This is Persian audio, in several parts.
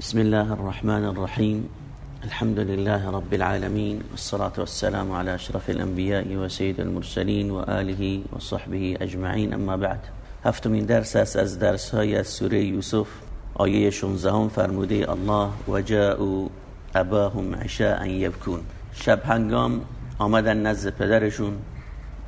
بسم الله الرحمن الرحيم. الحمد لله رب العالمين والصلاة والسلام على أشرف الأنبياء وسيد المرسلين وآله وصحبه أجمعين. أما بعد هفتمین درس است از درس های از سوره یوسف. آیه 16 فرموده الله و جاءوا اباهم عشاء یبکون شب هنگام آمدن نزد پدرشون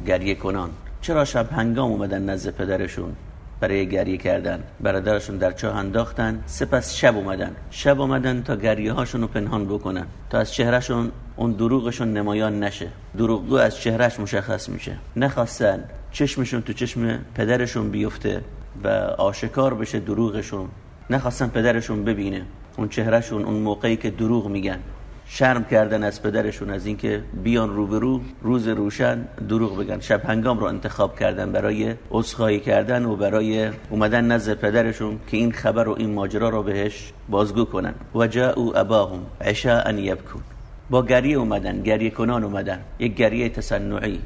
گریه کنان. چرا شب هنگام اومدن نزد پدرشون؟ برای گریه کردن. برادرشون در چاه انداختن. سپس شب اومدن. شب اومدن تا گریه هاشون رو پنهان بکنن. تا از چهرهشون اون دروغشون نمایان نشه. دروغگو از چهرهش مشخص میشه. نخواستن چشمشون تو چشم پدرشون بیفته و آشکار بشه دروغشون. نخواستن پدرشون ببینه. اون چهرهشون اون موقعی که دروغ میگن. شرم کردن از پدرشون از اینکه بیان روبرو روز روشن دروغ بگن. شب هنگام رو انتخاب کردن برای عذرخواهی کردن و برای اومدن نزد پدرشون که این خبر و این ماجرا رو بهش بازگو کنن. و جاءوا اباهم عشاء یبکون. با گریه اومدن گریه کنان اومدن. یک گریه تصنعی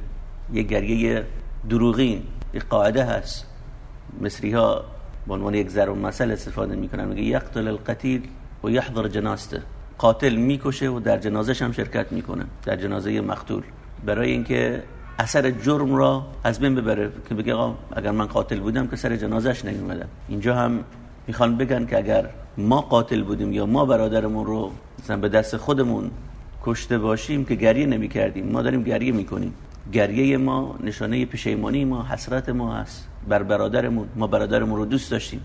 یک گریه دروغین یک قاعده هست. مصری ها به عنوان یک ضرب مسئله استفاده می‌کنن. میگه یقتل القتیل و یحضر جنازته. قاتل می‌کشه و در جنازش هم شرکت می‌کنه در جنازه مقتول. برای اینکه اثر جرم را از بین ببره که بگه اگر من قاتل بودم که سر جنازش نمیومدم اینجا هم می‌خوان بگن که اگر ما قاتل بودیم یا ما برادرمون رو مثلا به دست خودمون کشته باشیم که گریه نمی کردیم ما داریم گریه می‌کنیم. گریه ما نشانه پشیمانی ما حسرت ما هست. بر برادرمون ما برادرمون رو دوست داشتیم.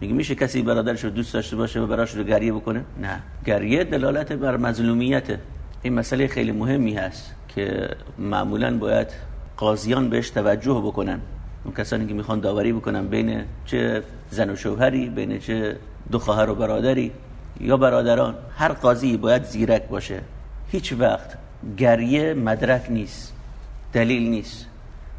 میگه میشه کسی برادرش رو دوست داشته باشه و براش رو گریه بکنه؟ نه. گریه دلالت بر مظلومیته این مسئله خیلی مهمی هست که معمولا باید قاضیان بهش توجه بکنن. اون کسانی که می‌خوان داوری بکنن بین چه زن و شوهری بین چه دو خواهر و برادری یا برادران هر قاضی باید زیرک باشه. هیچ وقت گریه مدرک نیست دلیل نیست.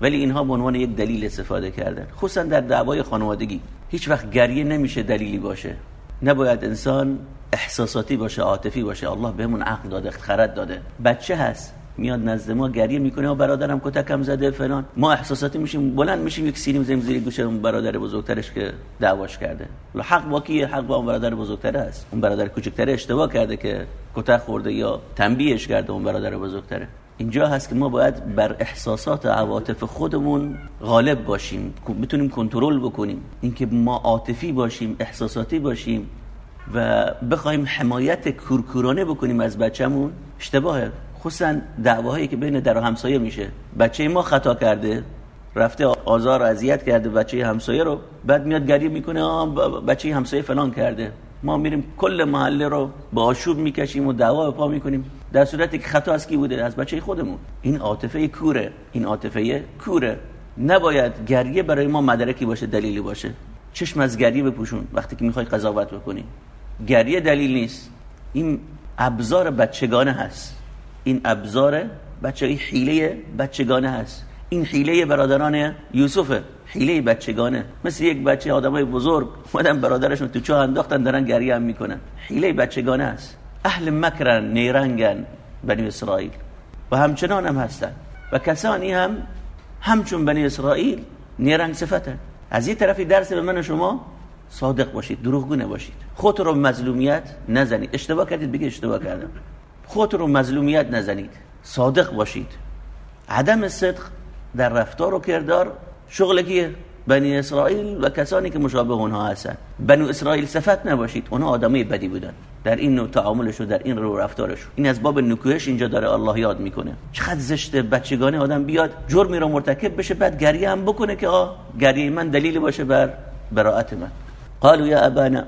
ولی اینها به عنوان یک دلیل استفاده کردن. خصوصا در دعوای خانوادگی. هیچ وقت گریه نمیشه دلیلی باشه. نباید انسان احساساتی باشه عاطفی باشه. الله بهمون عقل داده خرد داده. بچه هست. میاد نزد ما گریه می‌کنه. و برادرم کتکم زده فلان. ما احساساتی میشیم بلند میشیم یک سینیم زیم زیر گوشه اون برادر بزرگترش که دعواش کرده. حق با کیه؟ حق با اون برادر بزرگتره است اون برادر کوچکتره اشتباه کرده که کتک خورده یا تنبیهش کرده اون برادر بزرگتره. اینجا هست که ما باید بر احساسات عواطف خودمون غالب باشیم بتونیم کنترل بکنیم. اینکه ما عاطفی باشیم احساساتی باشیم و بخوایم حمایت کورکورانه بکنیم از بچه‌مون. اشتباهه خصوصا دعواهایی که بین در و همسایه میشه. بچه ما خطا کرده رفته آزار و اذیت کرده بچه همسایه رو بعد میاد گریه می‌کنه بچه همسایه فلان کرده. ما میریم کل محله رو با آشوب می‌کشیم و دعوا پا می‌کنیم. در صورتی که خطا از کی بوده؟ از بچه خودمون. این عاطفه کوره. این عاطفه کوره. نباید گریه برای ما مدرکی باشه دلیلی باشه. چشم از گریه بپوشون وقتی که می‌خوای قضاوت بکنی. گریه دلیل نیست. این ابزار بچگانه هست. این ابزار بچه حیله بچگانه هست. این حیله برادران یوسفه. حیله بچگانه. مثل یک بچه آدمای بزرگ اومدن برادرشون تو چاه انداختن دارن گریه هم می‌کنن. حیله بچگانه است اهل مکرن نیرنگن بنی اسرائیل و همچنان هم هستن. و کسانی هم همچون بنی اسرائیل نیرنگ صفتن. از این طرفی درس به من شما صادق باشید دروغگو نباشید خود رو مظلومیت نزنید. اشتباه کردید بگید اشتباه کردم. خود رو مظلومیت نزنید. صادق باشید. عدم صدق در رفتار و کردار شغل کیه؟ بنی اسرائیل و کسانی که مشابه اونها هستن. بنی اسرائیل صفت نباشید. اونها آدمای بدی بودن. در این نوع تعاملش و در این رو رفتارش. این از باب نکوهش اینجا داره الله یاد می‌کنه. چقدر زشته بچگانه آدم بیاد جرمی رو مرتکب بشه بعد گریه هم بکنه که آه گریه من دلیل باشه بر براءت من. قالوا يا ابانا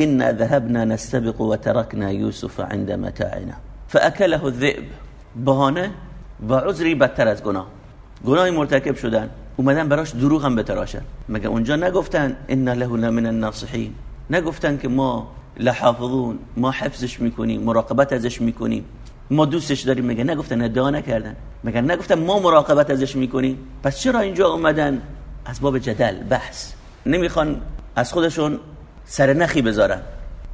إنا ذهبنا نستبق وتركنا يوسف عند متاعنا. فأكله الذئب. بهانه و عذری بدتر از گناه. گناهی مرتکب شدن. اومدن براش دروغ هم بتراشن. مگه اونجا نگفتن ان له لمن الناصحین نگفتن که ما لحافظون ما حفظش می‌کنیم مراقبت ازش می‌کنیم. ما دوستش داریم مگه نگفتن؟ ادعا نکردن. مگه نگفتن ما مراقبت ازش می‌کنیم؟ پس چرا اینجا اومدن؟ از باب جدل بحث. نمی‌خوان از خودشون سر نخی بذارن.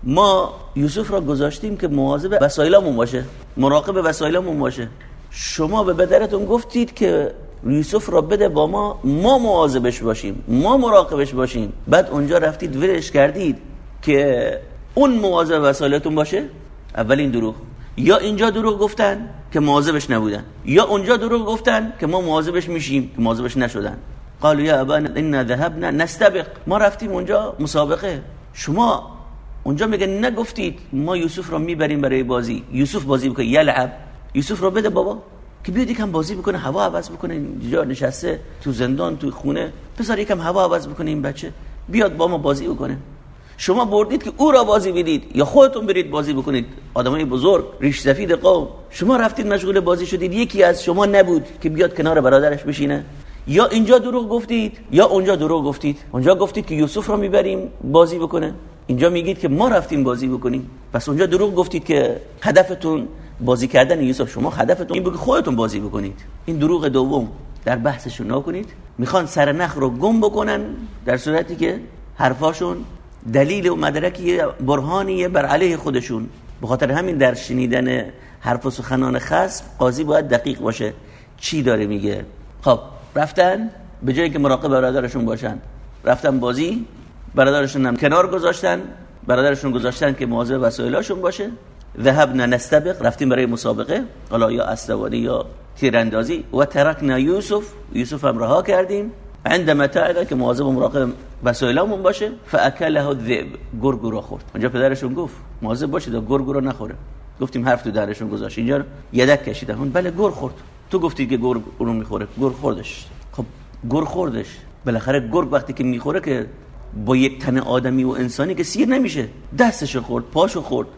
ما یوسف را گذاشتیم که مواظب وسایلمون باشه مراقب وسایلمون باشه. شما به بدرتون گفتید که یوسف را بده با ما ما مواظبش باشیم ما مراقبش باشیم. بعد اونجا رفتید ولش کردید که اون مواظب وسایلتون باشه؟ اولین دروغ. یا اینجا دروغ گفتن که مواظبش نبودن یا اونجا دروغ گفتن که ما مواظبش میشیم که مواظبش نشدن. قالوا یا ابانا انا ذهبنا نستبق. ما رفتیم اونجا مسابقه. شما اونجا میگه نگفتید ما یوسف رو می‌بریم برای بازی. یوسف بازی بکنه یلعب. یوسف رو بده بابا. که بیاد یکم بازی بکنه هوا عوض بکنه. اینجا نشسته تو زندان تو خونه. بذار یکم هوا عوض بکنه این بچه. بیاد با ما بازی بکنه. شما بردید که او را بازی بدید یا خودتون برید بازی بکنید. آدمای بزرگ ریش سفید قوم. شما رفتید مشغول بازی شدید. یکی از شما نبود که بیاد کنار برادرش بشینه. یا اینجا دروغ گفتید یا اونجا دروغ گفتید. اونجا گفتید که یوسف رو می‌بریم بازی بکنه. اینجا میگید که ما رفتیم بازی بکنیم. پس اونجا دروغ گفتید که هدفتون بازی کردن یوسف. شما هدفتون این بود خودتون بازی بکنید. این دروغ دوم. در بحثشون نکنید. می‌خوان سر نخ رو گم بکنن در صورتی که حرفاشون دلیل و مدرکی برهانیه بر علیه خودشون. به خاطر همین در شنیدن حرف و سخنان خصم قاضی باید دقیق باشه. چی داره میگه؟ خب رفتن به جایی که مراقب برادرشون باشن. رفتن بازی برادرشون هم کنار گذاشتن. برادرشون گذاشتن که مواظب وسایلاشون باشه. ذهبنا نستبق رفتیم برای مسابقه. حالا یا اسلوانی یا تیراندازی. و ترکنا یوسف یوسف هم رها کردیم. عند متاعنا که مواظب مراقب وسایلمون باشه فاکله الذئب گرگ رو خورد. اونجا پدرشون گفت مواظب باشید گرگ رو نخوره. گفتیم حرف تو درشون گذاشت. اینجا یدک کشیدن اون بله گرگ خورد. تو گفتی که گرگ رو می‌خوره. گرگ خوردش. خب گرگ خوردش. بالاخره گرگ وقتی که می‌خوره که با یک تن آدمی و انسانی که سیر نمیشه دستش خورد پاشو خورد.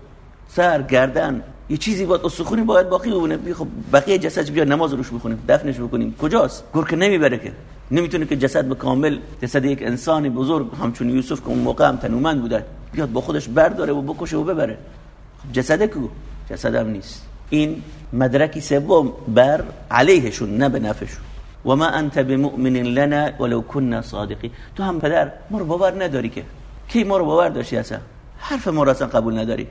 سر گردن یه چیزی باید استخونی باید باقی بمونه. خب بقیه جسد بیا نماز روش بخونیم دفنش بکنیم. کجاست؟ گور که نمی‌بره که. نمی‌تونه که جسد به کامل جسد یک انسانی بزرگ همچون یوسف که اون موقع هم تنومند بوده بیاد با خودش برداره و بکشه و ببره. خب جسد کو؟ جسد هم نیست. این مدرکی سوم بر علیهشون نه به نفعشون. و ما انت بمؤمن لنا ولو كنا صادقین. تو هم پدر ما رو باور نداری که. کی ما رو باور داشتی اصلا؟ حرف ما رو اصلا قبول نداری.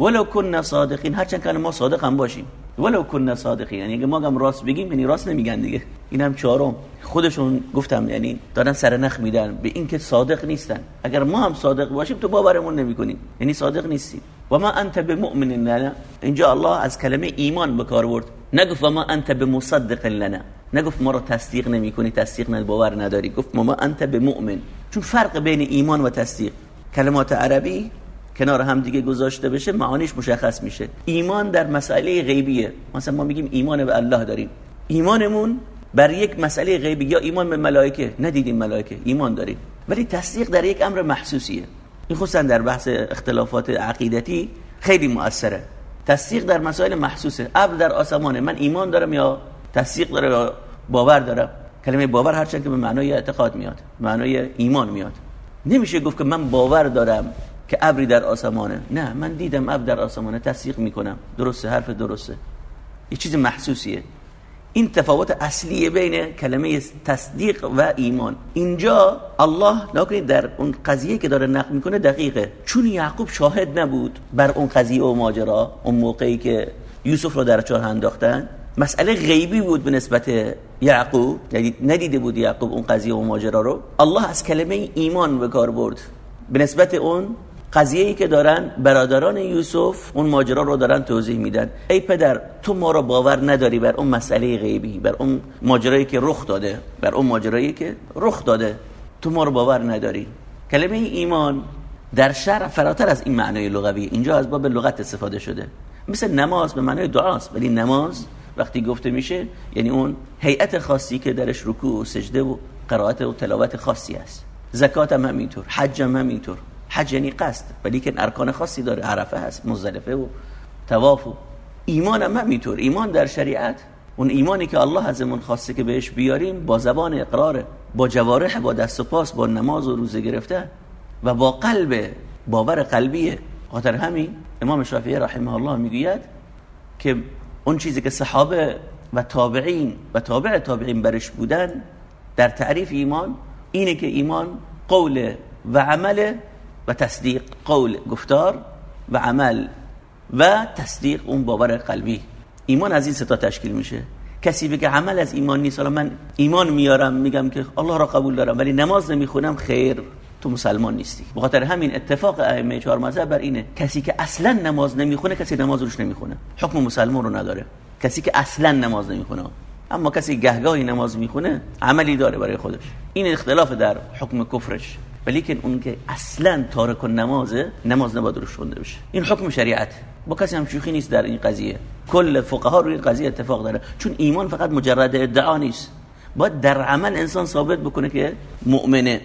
ولو كنا صادقین. هرچند که ما صادق هم باشیم. ولو كنا صادقین. یعنی اگه ما هم راست بگیم یعنی راست نمیگن دیگه. این هم چهارم. خودشون گفتم یعنی دارن سر نخ میدن به اینکه صادق نیستن. اگر ما هم صادق باشیم تو باورمون نمی‌کنیم. یعنی صادق نیستیم. و ما انت بمؤمن لنا. اینجا الله از کلمه ایمان به کار برد. نگفت ما انت بمصدق لنا. نگفت ما رو تصدیق نمی‌کنی تصدیق ند باور نداری. گفت ما, انت بمؤمن. چون فرق بین ایمان و تصدیق. کلمات عربی کنار هم دیگه گذاشته بشه معانیش مشخص میشه. ایمان در مسئله غیبیه. مثلا ما میگیم ایمان به الله داریم. ایمانمون بر یک مسئله غیبی یا ایمان به ملائکه؟ ندیدیم ملائکه ایمان داریم. ولی تصدیق در یک امر محسوسیه. این خصوصا در بحث اختلافات عقیدتی خیلی مؤثره. تصدیق در مسائل محسوسه. ابر در آسمانه. من ایمان دارم یا تصدیق داره یا باور دارم؟ کلمه باور هرچند که به معنای اعتقاد میاد معنای ایمان میاد. نمیشه گفت که من باور دارم که ابری در آسمانه. نه من دیدم ابر در آسمانه تصدیق می‌کنم. درسته حرف درسته. یه چیز محسوسیه. این تفاوت اصلیه بین کلمه تصدیق و ایمان. اینجا الله نکنید در اون قضیه که داره نقل می‌کنه دقیقه. چون یعقوب شاهد نبود بر اون قضیه و ماجرا اون موقعی که یوسف رو در چاه انداختن مسئله غیبی بود به نسبت یعقوب. یعنی ندیده بود یعقوب اون قضیه و ماجرا رو. الله از کلمه ایمان به کار برد. به نسبت اون قضیه ای که دارن برادران یوسف اون ماجرا رو دارن توضیح میدن. ای پدر تو ما رو باور نداری بر اون مسئله غیبی بر اون ماجرایی که رخ داده بر اون ماجرایی که رخ داده. تو ما رو باور نداری. کلمه ایمان در شرع فراتر از این معنای لغوی. اینجا از باب لغت استفاده شده. مثل نماز به معنای دعاست ولی نماز وقتی گفته میشه یعنی اون هیئت خاصی که درش رکوع و سجده و قرائت و تلاوت خاصی است. زکات هم همینطور حج هم همینطور. حج یعنی قصد. ولی که ارکان خاصی داره. عرفه هست مزدلفه و تواف و ایمان هم همینطور. ایمان در شریعت اون ایمانی که الله ازمون خواسته که بهش بیاریم با زبان اقراره با جوارح با دست و پاس با نماز و روزه گرفته و با قلب باور قلبیه. خاطر همین امام شافعی رحمه الله می‌گوید که اون چیزی که صحابه و تابعین و تابع تابعین برش بودن در تعریف ایمان اینه که ایمان قول و عمل و تصدیق قول گفتار و عمل و تصدیق اون باور قلبی. ایمان از این ستا تشکیل میشه. کسی بگه عمل از ایمان نیست حالا من ایمان میارم میگم که الله را قبول دارم ولی نماز نمی‌خونم خیر تو مسلمان نیستی. بخاطر همین اتفاق ائمه چهار مذهب بر اینه کسی که اصلا نماز نمی‌خونه کسی نماز روش نمی‌خونه. حکم مسلمان رو نداره. کسی که اصلا نماز نمی‌خونه. اما کسی گهگاهی نماز می‌خونه عملی داره برای خودش. این اختلاف در حکم کفرش. ولی که اون که اصلا تارک نمازه نماز نباید روش خونده بشه. این حکم شریعت. با کسی هم شوخی نیست در این قضیه. کل فقها روی قضیه اتفاق داره. چون ایمان فقط مجرد ادعا نیست. باید در عمل انسان ثابت بکنه که مؤمنه.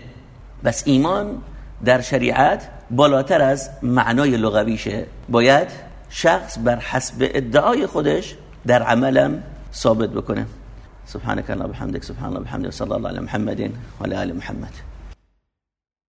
بس ایمان در شریعت بالاتر از معنای لغویشه. باید شخص بر حسب ادعای خودش در عملم ثابت بکنه. سبحانك اللهم وبحمدك سبحان الله وبحمده صلى الله على محمد وعلى ال محمد.